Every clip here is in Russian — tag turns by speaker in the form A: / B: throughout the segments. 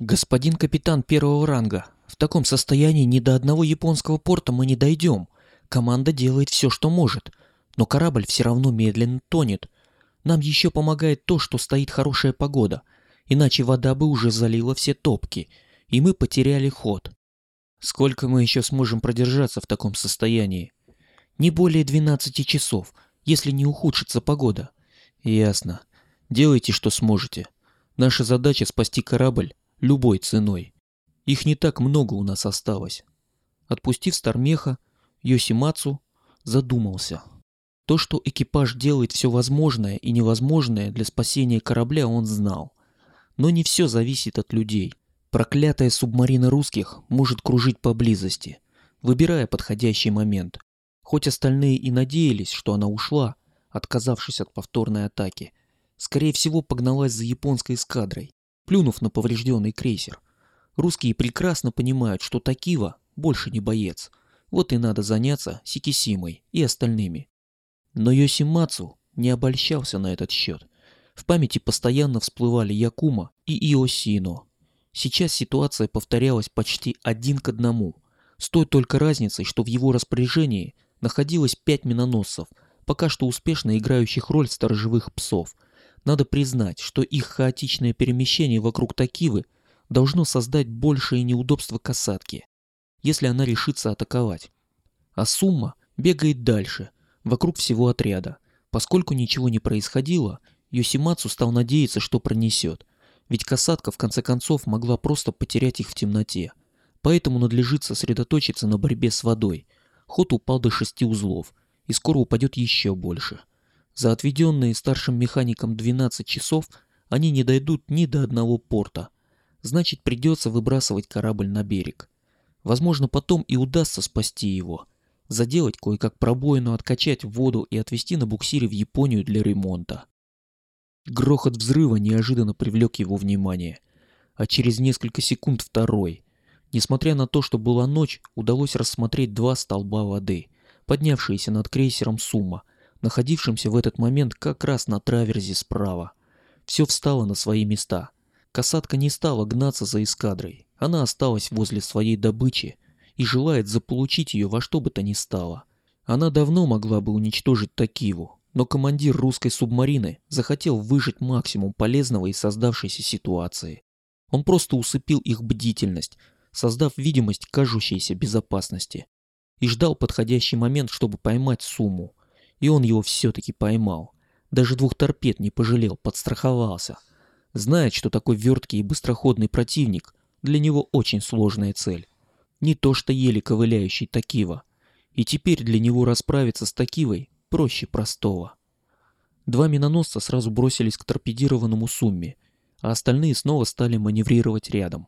A: Господин капитан первого ранга, в таком состоянии ни до одного японского порта мы не дойдем. Команда делает все, что может, но корабль все равно медленно тонет. Нам еще помогает то, что стоит хорошая погода, иначе вода бы уже залила все топки, и мы потеряли ход. Сколько мы еще сможем продержаться в таком состоянии? Не более 12 часов, если не ухудшится погода. Ясно. Делайте, что сможете. Наша задача спасти корабль любой ценой. Их не так много у нас осталось. Отпустив Стармеха, Йосимацу задумался. То, что экипаж делает все возможное и невозможное для спасения корабля, он знал. Но не все зависит от людей. Проклятая субмарина русских может кружить поблизости, выбирая подходящий момент. Хоть остальные и надеялись, что она ушла, отказавшись от повторной атаки, скорее всего погналась за японской эскадрой, плюнув на поврежденный крейсер. Русские прекрасно понимают, что Такива больше не боец. Вот и надо заняться Сикисимой и остальными. Но Йосимацу не обольщался на этот счет. В памяти постоянно всплывали Якума и Иосино. Сейчас ситуация повторялась почти один к одному. С той только разницей, что в его распоряжении находилось пять миноносцев, пока что успешно играющих роль сторожевых псов. Надо признать, что их хаотичное перемещение вокруг Такивы должно создать большее неудобство касатке, если она решится атаковать. А Сумма бегает дальше, вокруг всего отряда. Поскольку ничего не происходило, Йосимацу стал надеяться, что пронесет. Ведь касатка в конце концов могла просто потерять их в темноте. Поэтому надлежит сосредоточиться на борьбе с водой. Ход упал до шести узлов, и скоро упадет еще больше. За отведенные старшим механиком 12 часов они не дойдут ни до одного порта. Значит, придется выбрасывать корабль на берег. Возможно, потом и удастся спасти его – заделать кое-как пробоину, откачать воду и отвезти на буксире в Японию для ремонта. Грохот взрыва неожиданно привлек его внимание, а через несколько секунд второй. Несмотря на то, что была ночь, удалось рассмотреть два столба воды, поднявшиеся над крейсером Сумма, находившимся в этот момент как раз на траверзе справа. Все встало на свои места. Касатка не стала гнаться за эскадрой, она осталась возле своей добычи, и желает заполучить ее во что бы то ни стало. Она давно могла бы уничтожить Такиву, но командир русской субмарины захотел выжать максимум полезного из создавшейся ситуации. Он просто усыпил их бдительность, создав видимость кажущейся безопасности, и ждал подходящий момент, чтобы поймать сумму. И он его все-таки поймал. Даже двух торпед не пожалел, подстраховался. Знает, что такой верткий и быстроходный противник для него очень сложная цель. Не то что еле ковыляющий Такива. И теперь для него расправиться с Такивой проще простого. Два миноносца сразу бросились к торпедированному Сумме, а остальные снова стали маневрировать рядом.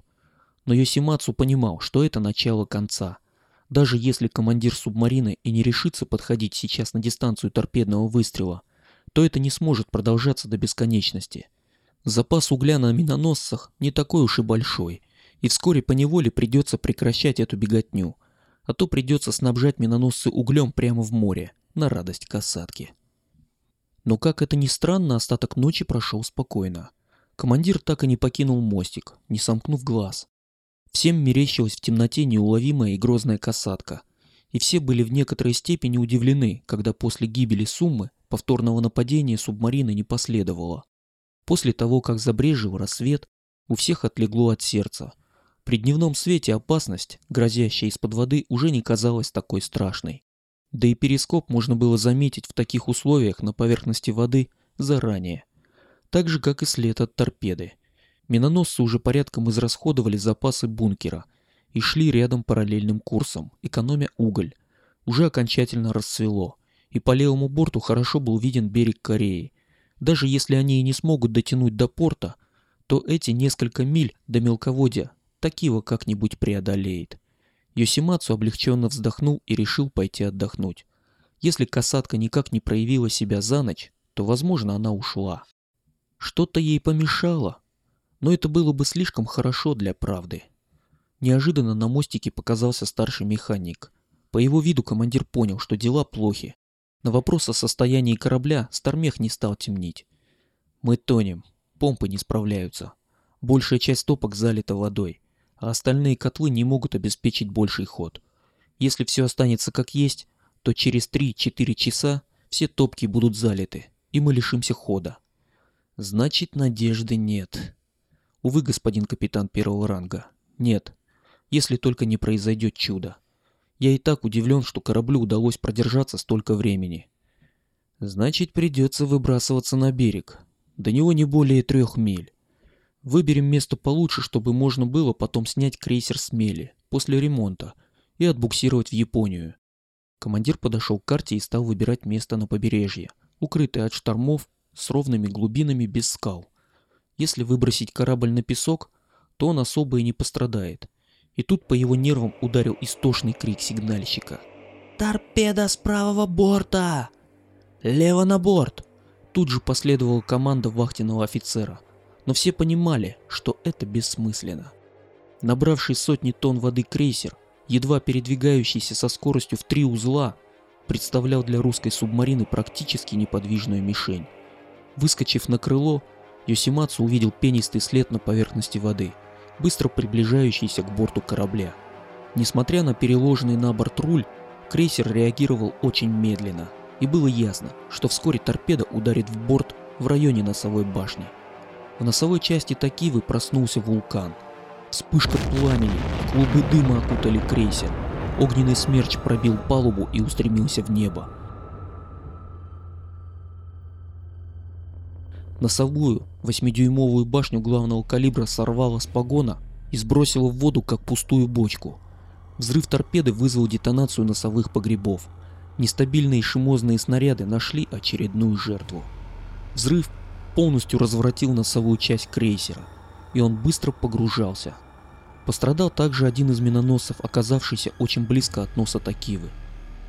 A: Но Йосимацу понимал, что это начало конца. Даже если командир субмарины и не решится подходить сейчас на дистанцию торпедного выстрела, то это не сможет продолжаться до бесконечности. Запас угля на миноносцах не такой уж и большой, и вскоре по неволе придется прекращать эту беготню, а то придется снабжать миноносцы углем прямо в море, на радость касатки. Но как это ни странно, остаток ночи прошел спокойно. Командир так и не покинул мостик, не сомкнув глаз. Всем мерещилась в темноте неуловимая и грозная касатка, и все были в некоторой степени удивлены, когда после гибели Суммы повторного нападения субмарины не последовало. После того, как забрежил рассвет, у всех отлегло от сердца – при дневном свете опасность, грозящая из-под воды, уже не казалась такой страшной. Да и перископ можно было заметить в таких условиях на поверхности воды заранее. Так же, как и след от торпеды. Миноносцы уже порядком израсходовали запасы бункера и шли рядом параллельным курсом, экономя уголь. Уже окончательно расцвело, и по левому борту хорошо был виден берег Кореи. Даже если они и не смогут дотянуть до порта, то эти несколько миль до мелководья Такива как-нибудь преодолеет. Йосимацу облегченно вздохнул и решил пойти отдохнуть. Если касатка никак не проявила себя за ночь, то, возможно, она ушла. Что-то ей помешало, но это было бы слишком хорошо для правды. Неожиданно на мостике показался старший механик. По его виду командир понял, что дела плохи. На вопрос о состоянии корабля Стармех не стал темнить. «Мы тонем, помпы не справляются. Большая часть топок залита водой, а остальные котлы не могут обеспечить больший ход. Если все останется как есть, то через 3-4 часа все топки будут залиты, и мы лишимся хода. Значит, надежды нет. Увы, господин капитан первого ранга, нет. Если только не произойдет чудо. Я и так удивлен, что кораблю удалось продержаться столько времени. Значит, придется выбрасываться на берег. До него не более трех миль. Выберем место получше, чтобы можно было потом снять крейсер с мели после ремонта и отбуксировать в Японию. Командир подошел к карте и стал выбирать место на побережье, укрытое от штормов с ровными глубинами без скал. Если выбросить корабль на песок, то он особо и не пострадает. И тут по его нервам ударил истошный крик сигнальщика. «Торпеда с правого борта! Лево на борт!» Тут же последовала команда вахтенного офицера. Но все понимали, что это бессмысленно. Набравший сотни тонн воды крейсер, едва передвигающийся со скоростью в три узла, представлял для русской субмарины практически неподвижную мишень. Выскочив на крыло, Йосимацу увидел пенистый след на поверхности воды, быстро приближающийся к борту корабля. Несмотря на переложенный на борт руль, крейсер реагировал очень медленно, и было ясно, что вскоре торпеда ударит в борт в районе носовой башни. В носовой части Такивы проснулся вулкан. Вспышка пламени, клубы дыма окутали крейсер. Огненный смерч пробил палубу и устремился в небо. Носовую, восьмидюймовую башню главного калибра сорвало с погона и сбросило в воду, как пустую бочку. Взрыв торпеды вызвал детонацию носовых погребов. Нестабильные шимозные снаряды нашли очередную жертву. Взрыв полностью разворотил носовую часть крейсера, и он быстро погружался. Пострадал также один из миноносцев, оказавшийся очень близко от носа Такивы.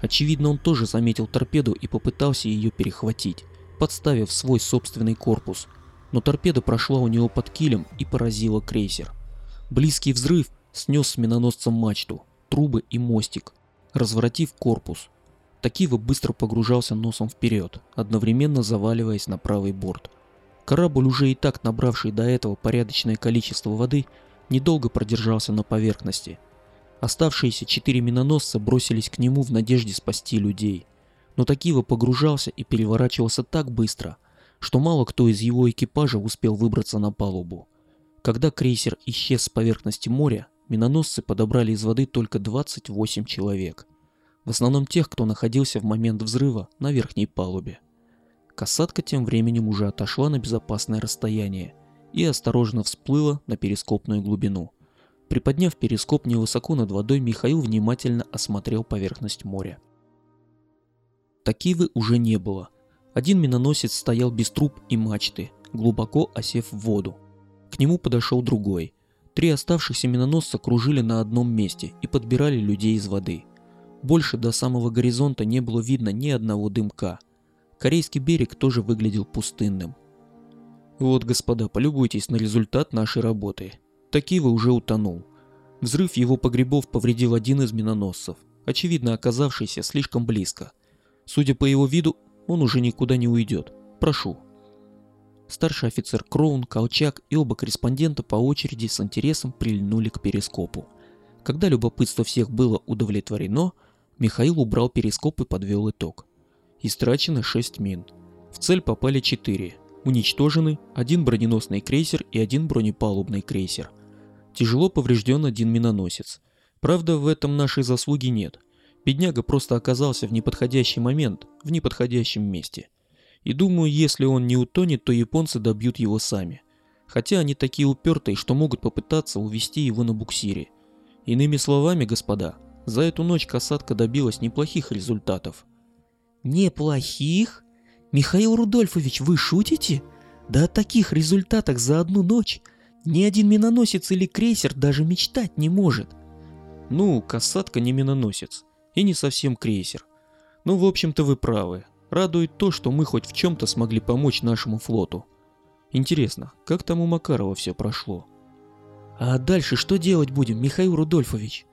A: Очевидно, он тоже заметил торпеду и попытался ее перехватить подставив свой собственный корпус, но торпеда прошла у него под килем и поразила крейсер. Близкий взрыв снес с миноносцем мачту, трубы и мостик, разворотив корпус. Такива быстро погружался носом вперед, одновременно заваливаясь на правый борт. Корабль, уже и так набравший до этого порядочное количество воды, недолго продержался на поверхности. Оставшиеся четыре миноносца бросились к нему в надежде спасти людей – но Такива погружался и переворачивался так быстро, что мало кто из его экипажа успел выбраться на палубу. Когда крейсер исчез с поверхности моря, миноносцы подобрали из воды только 28 человек. В основном тех, кто находился в момент взрыва на верхней палубе. Касатка тем временем уже отошла на безопасное расстояние и осторожно всплыла на перископную глубину. Приподняв перископ невысоко над водой, Михаил внимательно осмотрел поверхность моря. Такивы уже не было. Один миноносец стоял без труб и мачты, глубоко осев в воду. К нему подошел другой. Три оставшихся миноносца кружили на одном месте и подбирали людей из воды. Больше до самого горизонта не было видно ни одного дымка. Корейский берег тоже выглядел пустынным. Вот, господа, полюбуйтесь на результат нашей работы. Такива уже утонул. Взрыв его погребов повредил один из миноносцев, очевидно оказавшийся слишком близко – Судя по его виду, он уже никуда не уйдет. Прошу. Старший офицер Кроун, Колчак и оба корреспондента по очереди с интересом прильнули к перископу. Когда любопытство всех было удовлетворено, Михаил убрал перископ и подвел итог. Истрачено 6 мин. В цель попали 4. Уничтожены один броненосный крейсер и один бронепалубный крейсер. Тяжело поврежден один миноносец. Правда, в этом нашей заслуги нет. Бедняга просто оказался в неподходящий момент, в неподходящем месте. И думаю, если он не утонет, то японцы добьют его сами. Хотя они такие упертые, что могут попытаться увести его на буксире. Иными словами, господа, за эту ночь касатка добилась неплохих результатов.
B: Неплохих? Михаил Рудольфович, вы шутите? Да о таких результатах за одну ночь ни один миноносец или крейсер даже мечтать не может.
A: Ну, касатка не миноносец и не совсем крейсер. Ну, в общем-то, вы правы. Радует то, что мы хоть в чем-то смогли помочь нашему флоту. Интересно, как там у Макарова все прошло?
B: А дальше что делать будем, Михаил Рудольфович?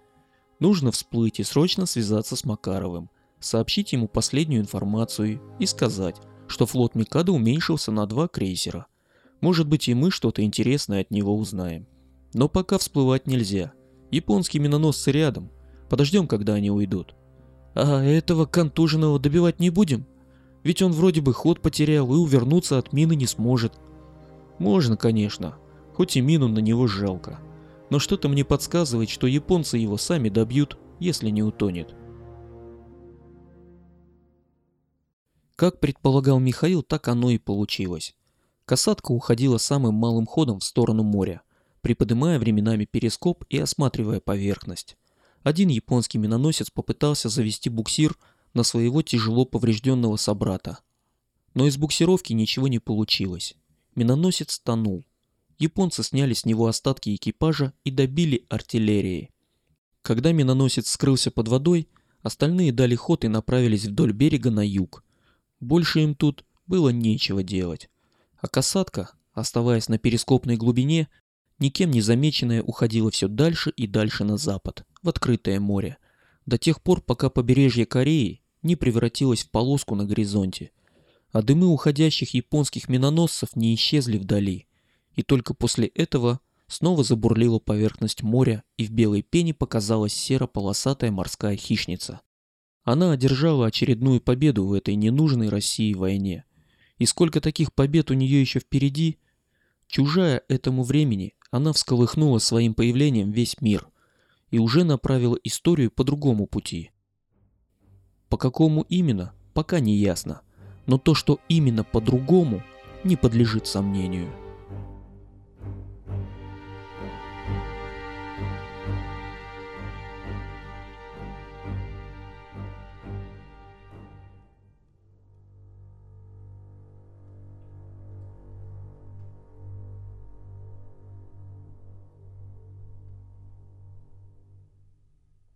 A: Нужно всплыть и срочно связаться с Макаровым, сообщить ему последнюю информацию и сказать, что флот Микада уменьшился на два крейсера. Может быть и мы что-то интересное от него узнаем. Но пока всплывать нельзя. Японские миноносцы рядом. Подождем, когда они уйдут.
B: А этого контуженного добивать не будем? Ведь он вроде бы ход потерял и увернуться от мины не сможет.
A: Можно, конечно. Хоть и мину на него жалко. Но что-то мне подсказывает, что японцы его сами добьют, если не утонет. Как предполагал Михаил, так оно и получилось. Касатка уходила самым малым ходом в сторону моря, приподнимая временами перископ и осматривая поверхность. Один японский миноносец попытался завести буксир на своего тяжело поврежденного собрата. Но из буксировки ничего не получилось. Миноносец тонул. Японцы сняли с него остатки экипажа и добили артиллерией. Когда миноносец скрылся под водой, остальные дали ход и направились вдоль берега на юг. Больше им тут было нечего делать. А касатка, оставаясь на перископной глубине, никем не замеченная уходила все дальше и дальше на запад, в открытое море, до тех пор, пока побережье Кореи не превратилось в полоску на горизонте, а дымы уходящих японских миноносцев не исчезли вдали, и только после этого снова забурлила поверхность моря, и в белой пене показалась серо-полосатая морская хищница. Она одержала очередную победу в этой ненужной России войне – и сколько таких побед у нее еще впереди. Чужая этому времени, она всколыхнула своим появлением весь мир и уже направила историю по другому пути. По какому именно, пока не ясно, но то, что именно по-другому, не подлежит сомнению.